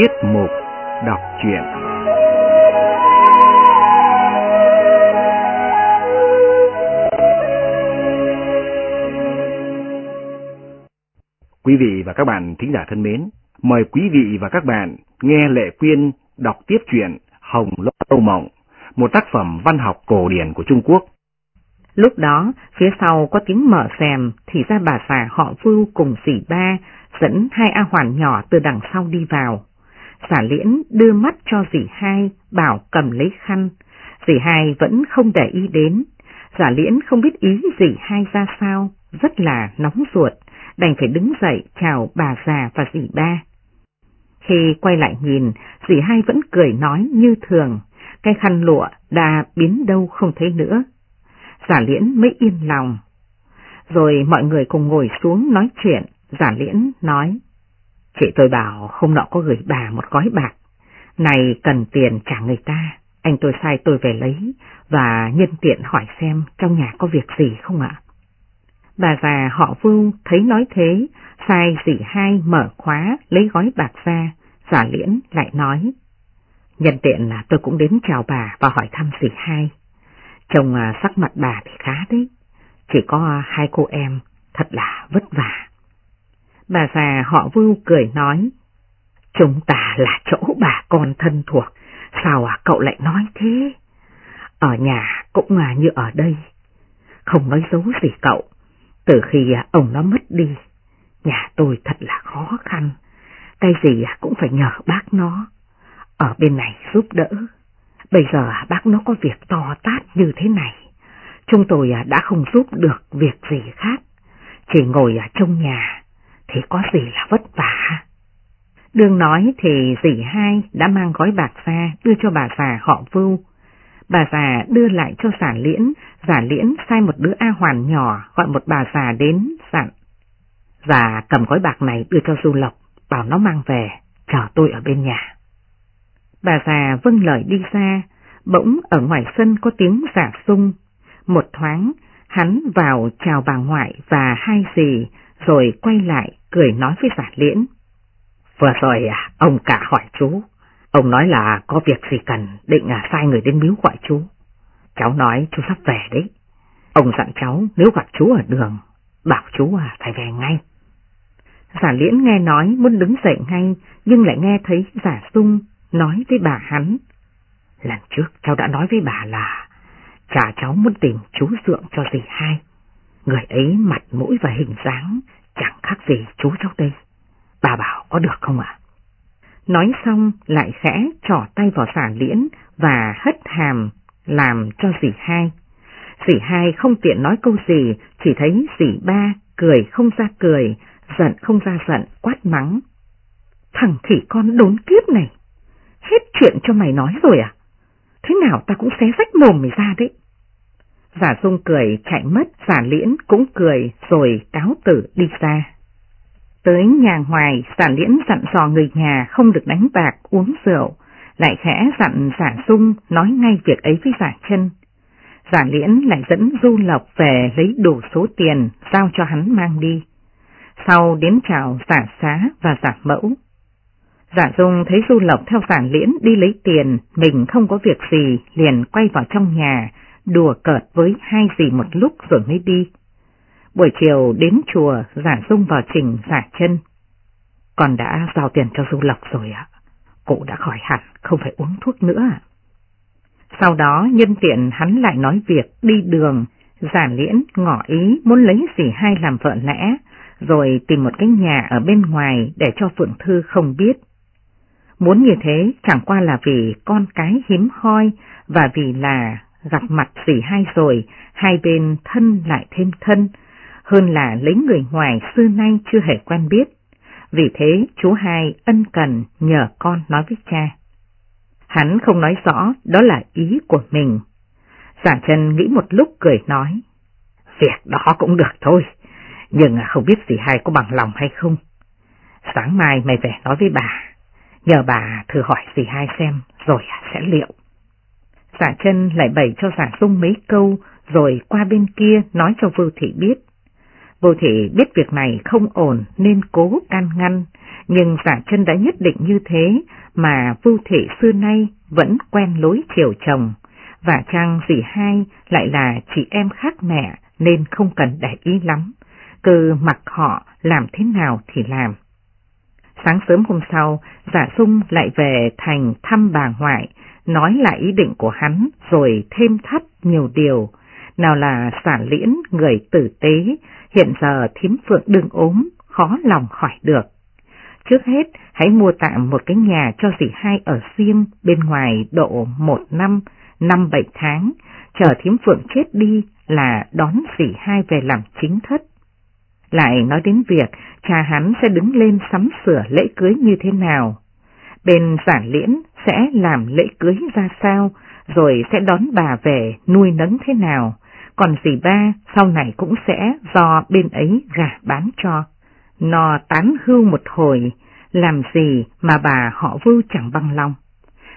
Tiết mục đọc truyện Quý vị và các bạn thính giả thân mến, mời quý vị và các bạn nghe Lệ Quyên đọc tiếp truyện Hồng Lâu Mộng, một tác phẩm văn học cổ điển của Trung Quốc. Lúc đó, phía sau có tiếng mở rèm thì ra bà già họ Vưu cùng dì ba dẫn hai A Hoàn nhỏ từ đằng sau đi vào. Giả liễn đưa mắt cho dì hai, bảo cầm lấy khăn. Dì hai vẫn không để ý đến. Giả liễn không biết ý dì hai ra sao, rất là nóng ruột, đành phải đứng dậy chào bà già và dì ba. Khi quay lại nhìn, dì hai vẫn cười nói như thường, cái khăn lụa đã biến đâu không thấy nữa. Giả liễn mới yên lòng. Rồi mọi người cùng ngồi xuống nói chuyện, giả liễn nói. Chị tôi bảo hôm nọ có gửi bà một gói bạc, này cần tiền trả người ta, anh tôi sai tôi về lấy và nhân tiện hỏi xem trong nhà có việc gì không ạ? Bà già họ Vưu thấy nói thế, sai dì hai mở khóa lấy gói bạc ra, giả liễn lại nói. Nhân tiện là tôi cũng đến chào bà và hỏi thăm dì hai. Chồng à, sắc mặt bà thì khá đấy, chỉ có hai cô em, thật là vất vả. Bà già họ vưu cười nói, chúng ta là chỗ bà con thân thuộc, sao à cậu lại nói thế? Ở nhà cũng là như ở đây, không nói dấu gì cậu, từ khi à ông nó mất đi, nhà tôi thật là khó khăn, cái gì à cũng phải nhờ bác nó, ở bên này giúp đỡ. Bây giờ à bác nó có việc to tát như thế này, chúng tôi đã không giúp được việc gì khác, chỉ ngồi ở trong nhà thì có gì là vất vả. Đương nói thì dì hai đã mang gói bạc ra đưa cho bà già họ vưu. Bà già đưa lại cho giả liễn, giả liễn sai một đứa A Hoàn nhỏ gọi một bà già đến dặn. già cầm gói bạc này đưa cho Du Lộc, bảo nó mang về, chờ tôi ở bên nhà. Bà già vâng lời đi ra, bỗng ở ngoài sân có tiếng giả sung. Một thoáng, hắn vào chào bà ngoại và hai dì, rồi quay lại cười nói với giả liễn. Vừa rồi à, ông cả hỏi chú, ông nói là có việc gì cần định à, sai người đến miếu gọi chú. Cháu nói chú sắp về đấy. Ông dặn cháu nếu gặp chú ở đường, bảo chú à phải về ngay. Giả liễn nghe nói muốn đứng dậy ngay, nhưng lại nghe thấy giả sung nói với bà hắn. Lần trước cháu đã nói với bà là cha cháu muốn tìm chú dượng cho dì hai. Người ấy mặt mũi và hình dáng chẳng khác gì chú cháu đây. Bà bảo có được không ạ? Nói xong lại khẽ trỏ tay vào xả liễn và hất hàm làm cho dì hai. Dì hai không tiện nói câu gì, chỉ thấy dì ba cười không ra cười, giận không ra giận, quát mắng. Thằng khỉ con đốn kiếp này, hết chuyện cho mày nói rồi à? Thế nào ta cũng xé rách mồm mày ra đấy. Giả dung cười chạy mất, giả liễn cũng cười rồi cáo tử đi ra. Tới nhà ngoài, giả liễn dặn dò người nhà không được đánh bạc, uống rượu, lại khẽ dặn giả dung nói ngay việc ấy với giả chân. Giả liễn lại dẫn du lộc về lấy đủ số tiền giao cho hắn mang đi. Sau đến chào giả xá và giả mẫu. Giả dung thấy du lộc theo giả liễn đi lấy tiền, mình không có việc gì, liền quay vào trong nhà, đùa cợt với hai dì một lúc rồi mới đi. Buổi chiều đến chùa giả dung vào trình giả chân. Còn đã giao tiền cho du lộc rồi ạ. Cụ đã khỏi hẳn, không phải uống thuốc nữa Sau đó nhân tiện hắn lại nói việc đi đường, giả liễn ngỏ ý muốn lấy dì hai làm vợ lẽ, rồi tìm một cái nhà ở bên ngoài để cho Phượng Thư không biết. Muốn như thế chẳng qua là vì con cái hiếm hoi và vì là gặp mặt dì hai rồi, hai bên thân lại thêm thân, hơn là lấy người ngoài xưa nay chưa hề quen biết. Vì thế chú hai ân cần nhờ con nói với cha. Hắn không nói rõ đó là ý của mình. Giả chân nghĩ một lúc cười nói, việc đó cũng được thôi, nhưng không biết dì hai có bằng lòng hay không. Sáng mai mày về nói với bà, nhờ bà thử hỏi dì hai xem rồi sẽ liệu. Giả chân lại bày cho giả dung mấy câu rồi qua bên kia nói cho vô Thị biết. Vô Thị biết việc này không ổn nên cố can ngăn, nhưng giả chân đã nhất định như thế mà vô thị xưa nay vẫn quen lối chiều chồng, và chăng dì hai lại là chị em khác mẹ nên không cần để ý lắm, cứ mặc họ làm thế nào thì làm. Sáng sớm hôm sau, giả sung lại về thành thăm bà ngoại, nói lại ý định của hắn rồi thêm thắt nhiều điều, nào là xả liễn người tử tế, hiện giờ thím phượng đừng ốm, khó lòng khỏi được. Trước hết, hãy mua tạm một cái nhà cho dì hai ở riêng bên ngoài độ một năm, năm bảy tháng, chờ thím phượng chết đi là đón dì hai về làm chính thất. Lại nói đến việc cha hắn sẽ đứng lên sắm sửa lễ cưới như thế nào. Bên giản liễn sẽ làm lễ cưới ra sao, rồi sẽ đón bà về nuôi nấng thế nào, còn dì ba sau này cũng sẽ do bên ấy gả bán cho. Nó tán hưu một hồi, làm gì mà bà họ vưu chẳng bằng lòng.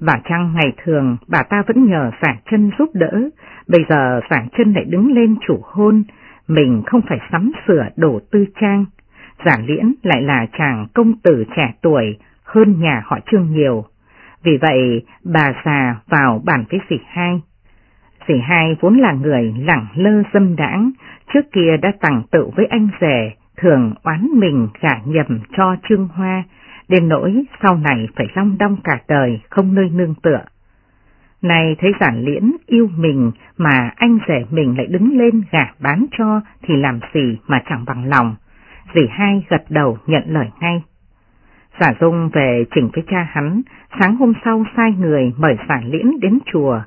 Và chăng ngày thường bà ta vẫn nhờ giả chân giúp đỡ, bây giờ giả chân lại đứng lên chủ hôn, mình không phải sắm sửa đổ tư trang. Giả liễn lại là chàng công tử trẻ tuổi hơn nhà họ trương nhiều. Vì vậy bà già vào bàn với dì hai. Dì hai vốn là người lẳng lơ dâm đãng, trước kia đã tặng tự với anh rể, thường oán mình gả nhầm cho Trương Hoa, đến nỗi sau này phải long đong cả đời không nơi nương tựa. Này thấy giản liễn yêu mình mà anh rể mình lại đứng lên gả bán cho thì làm gì mà chẳng bằng lòng. Dì hai gật đầu nhận lời ngay. Giả dung về chỉnh với cha hắn, sáng hôm sau sai người mời giả liễn đến chùa.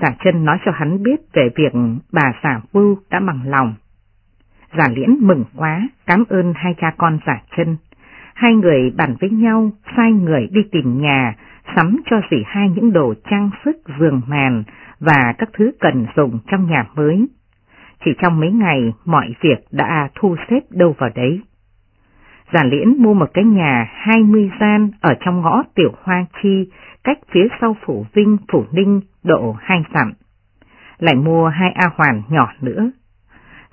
Giả chân nói cho hắn biết về việc bà giả vưu đã bằng lòng. Giả liễn mừng quá, cảm ơn hai cha con giả chân. Hai người bàn với nhau, sai người đi tìm nhà, sắm cho dì hai những đồ trang sức giường màn và các thứ cần dùng trong nhà mới. Chỉ trong mấy ngày mọi việc đã thu xếp đâu vào đấy giản liễn mua một cái nhà 20 gian ở trong ngõ Tiểu Hoa Chi, cách phía sau Phủ Vinh, Phủ Ninh độ hai dặm. Lại mua hai A Hoàn nhỏ nữa.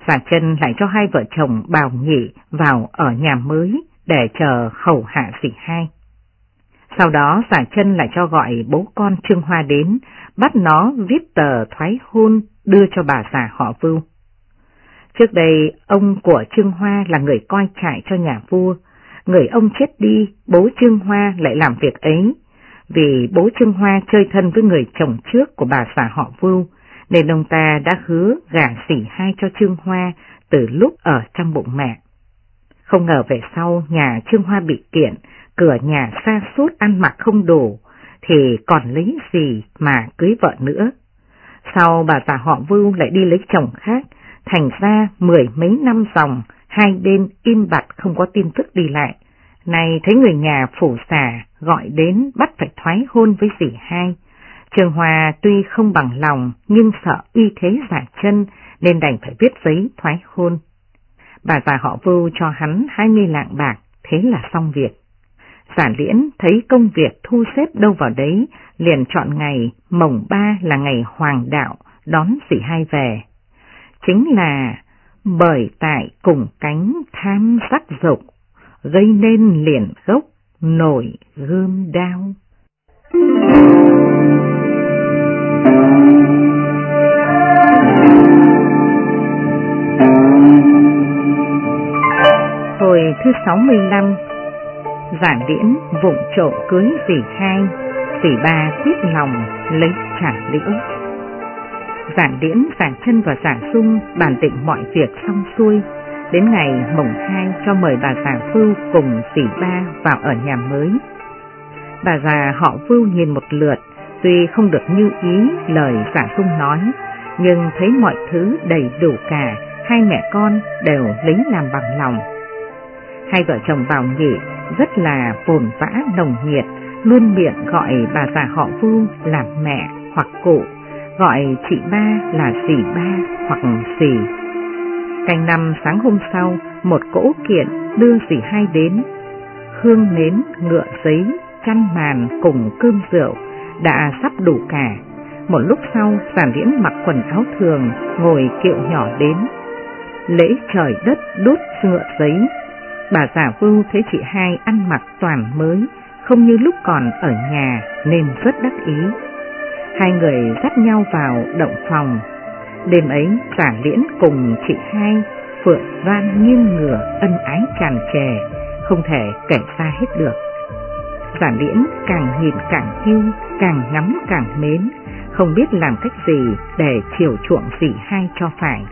Giả chân lại cho hai vợ chồng bào nhị vào ở nhà mới để chờ hầu hạ dị hai. Sau đó giả chân lại cho gọi bố con Trương Hoa đến, bắt nó viết tờ thoái hôn đưa cho bà già họ Vưu. Trước đây, ông của Trương Hoa là người coi trại cho nhà vua. Người ông chết đi, bố Trương Hoa lại làm việc ấy. Vì bố Trương Hoa chơi thân với người chồng trước của bà xã họ Vưu, nên ông ta đã hứa gả xỉ hai cho Trương Hoa từ lúc ở trong bụng mẹ. Không ngờ về sau nhà Trương Hoa bị kiện, cửa nhà xa suốt ăn mặc không đủ, thì còn lấy gì mà cưới vợ nữa. Sau bà già họ Vưu lại đi lấy chồng khác, thành ra mười mấy năm dòng, hai bên im bặt không có tin tức đi lại. Này thấy người nhà phủ xà gọi đến bắt phải thoái hôn với dì hai. Trường Hòa tuy không bằng lòng nhưng sợ uy thế giả chân nên đành phải viết giấy thoái hôn. Bà già họ vưu cho hắn hai mươi lạng bạc, thế là xong việc. Giả liễn thấy công việc thu xếp đâu vào đấy, liền chọn ngày mồng ba là ngày hoàng đạo, đón dì hai về chính là bởi tại cùng cánh tham sắc dục, gây nên liền gốc nổi gươm đao. Hồi thứ 65 Giản điễn vụng trộm cưới dì hai, dì ba quyết lòng lấy trả liễu. Giản điễn, giản chân và giản sung bàn định mọi việc xong xuôi. Đến ngày mồng hai cho mời bà già Vưu cùng tỷ ba vào ở nhà mới. Bà già họ Vưu nhìn một lượt, tuy không được như ý lời giản sung nói, nhưng thấy mọi thứ đầy đủ cả, hai mẹ con đều lấy làm bằng lòng. Hai vợ chồng vào nhị rất là vồn vã nồng nhiệt, luôn miệng gọi bà già họ Vưu là mẹ hoặc cụ gọi chị ba là dì ba hoặc dì. Canh năm sáng hôm sau, một cỗ kiện đưa dì hai đến. Hương nến, ngựa giấy, chăn màn cùng cơm rượu đã sắp đủ cả. Một lúc sau, giản liễn mặc quần áo thường, ngồi kiệu nhỏ đến. Lễ trời đất đốt ngựa giấy. Bà giả vưu thấy chị hai ăn mặc toàn mới, không như lúc còn ở nhà nên rất đắc ý. Hai người dắt nhau vào động phòng. Đêm ấy giả liễn cùng chị hai phượng van nghiêng ngửa ân ái tràn trề, không thể kể ra hết được. Giả liễn càng nhìn càng yêu, càng ngắm càng mến, không biết làm cách gì để chiều chuộng dì hai cho phải.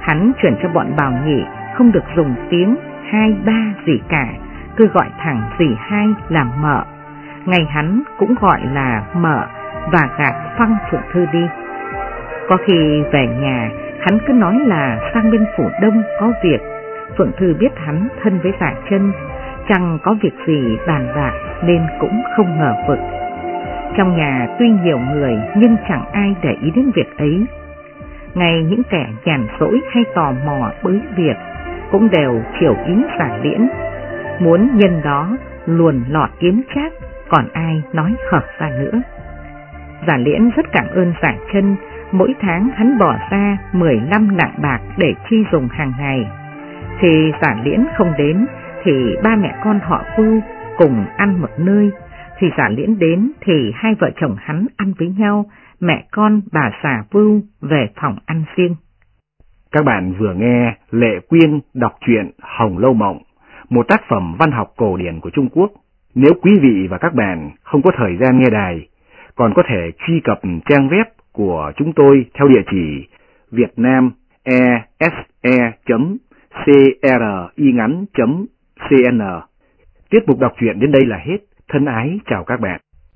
Hắn chuyển cho bọn bào nhị không được dùng tiếng hai ba gì cả, cứ gọi thẳng dì hai là mợ. Ngày hắn cũng gọi là mợ và gạt phăng Phượng Thư đi. Có khi về nhà, hắn cứ nói là sang bên phủ đông có việc. Phượng Thư biết hắn thân với giả chân, chẳng có việc gì bàn bạc nên cũng không ngờ vực. Trong nhà tuy nhiều người nhưng chẳng ai để ý đến việc ấy. Ngay những kẻ nhàn rỗi hay tò mò bới việc cũng đều chiều ý giả liễn, muốn nhân đó luồn lọt kiếm chát, còn ai nói hợp ra nữa. Giả liễn rất cảm ơn giả chân, mỗi tháng hắn bỏ ra 15 lạng bạc để chi dùng hàng ngày. Khi giả liễn không đến thì ba mẹ con họ Phu cùng ăn một nơi, thì giả liễn đến thì hai vợ chồng hắn ăn với nhau, mẹ con bà xà Phu về phòng ăn riêng. Các bạn vừa nghe Lệ Quyên đọc truyện Hồng Lâu Mộng, một tác phẩm văn học cổ điển của Trung Quốc. Nếu quý vị và các bạn không có thời gian nghe đài, còn có thể truy cập trang web của chúng tôi theo địa chỉ vietnamese.cringắn.cn. E Tiết mục đọc truyện đến đây là hết. Thân ái chào các bạn.